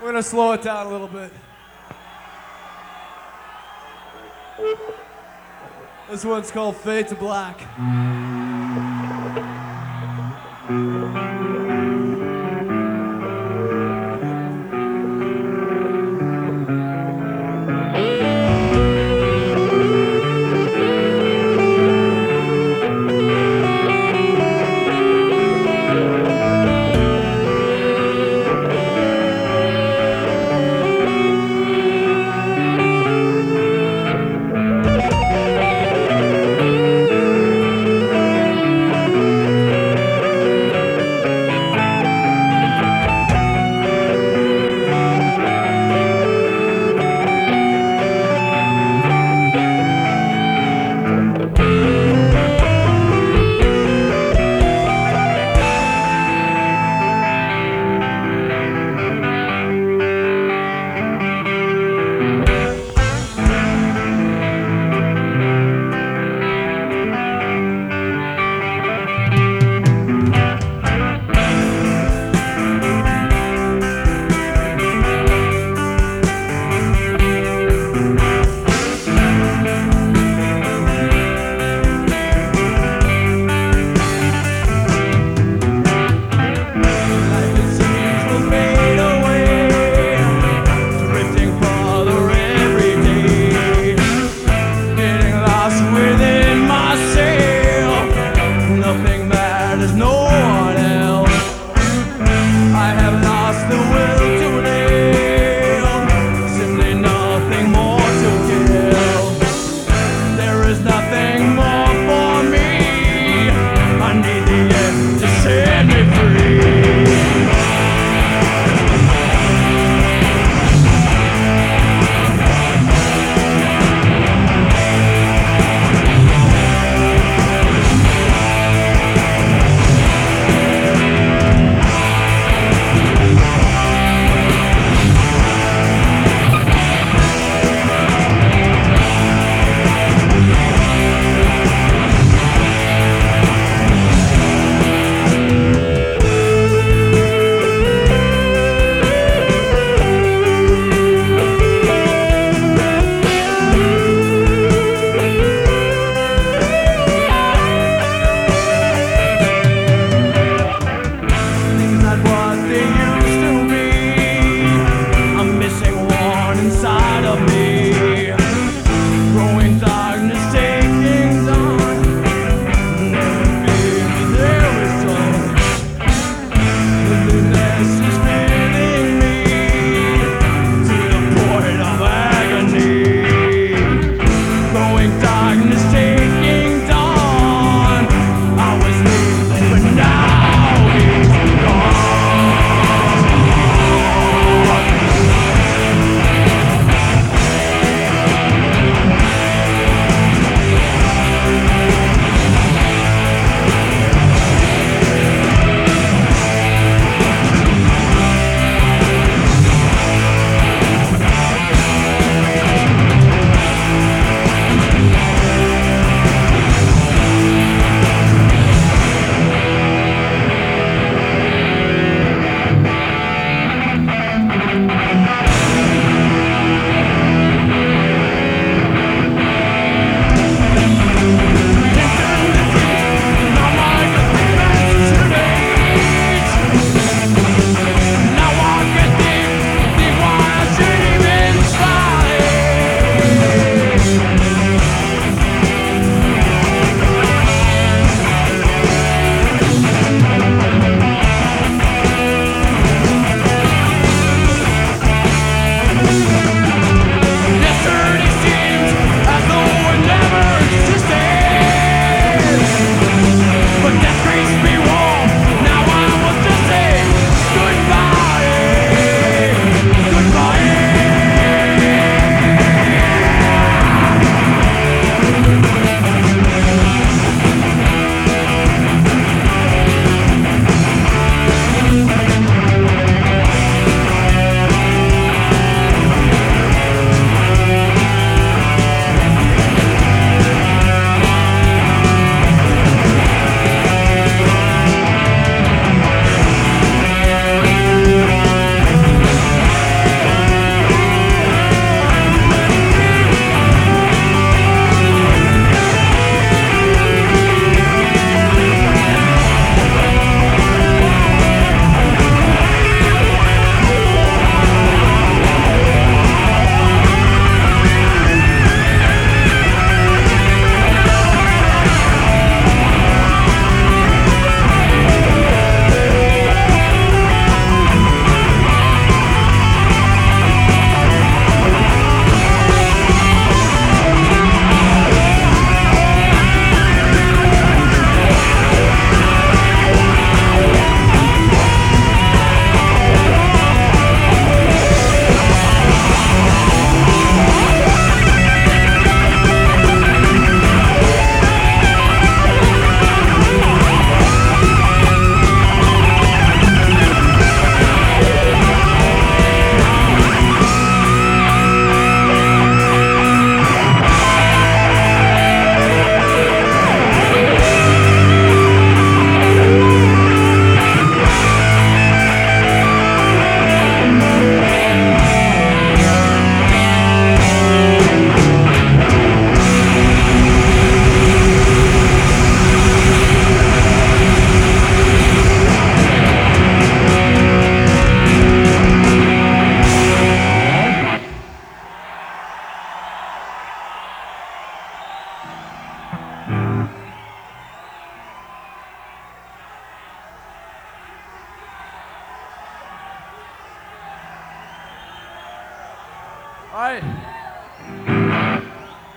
We're gonna slow it down a little bit. This one's called Fade to Black.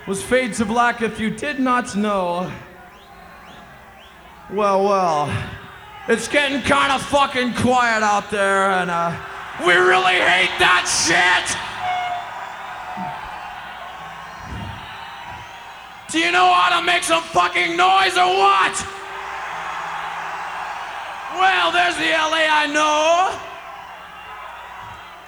Was Fade to Black if you did not know. Well, well. It's getting kind of fucking quiet out there, and uh, we really hate that shit! Do you know how to make some fucking noise or what? Well, there's the LA I know.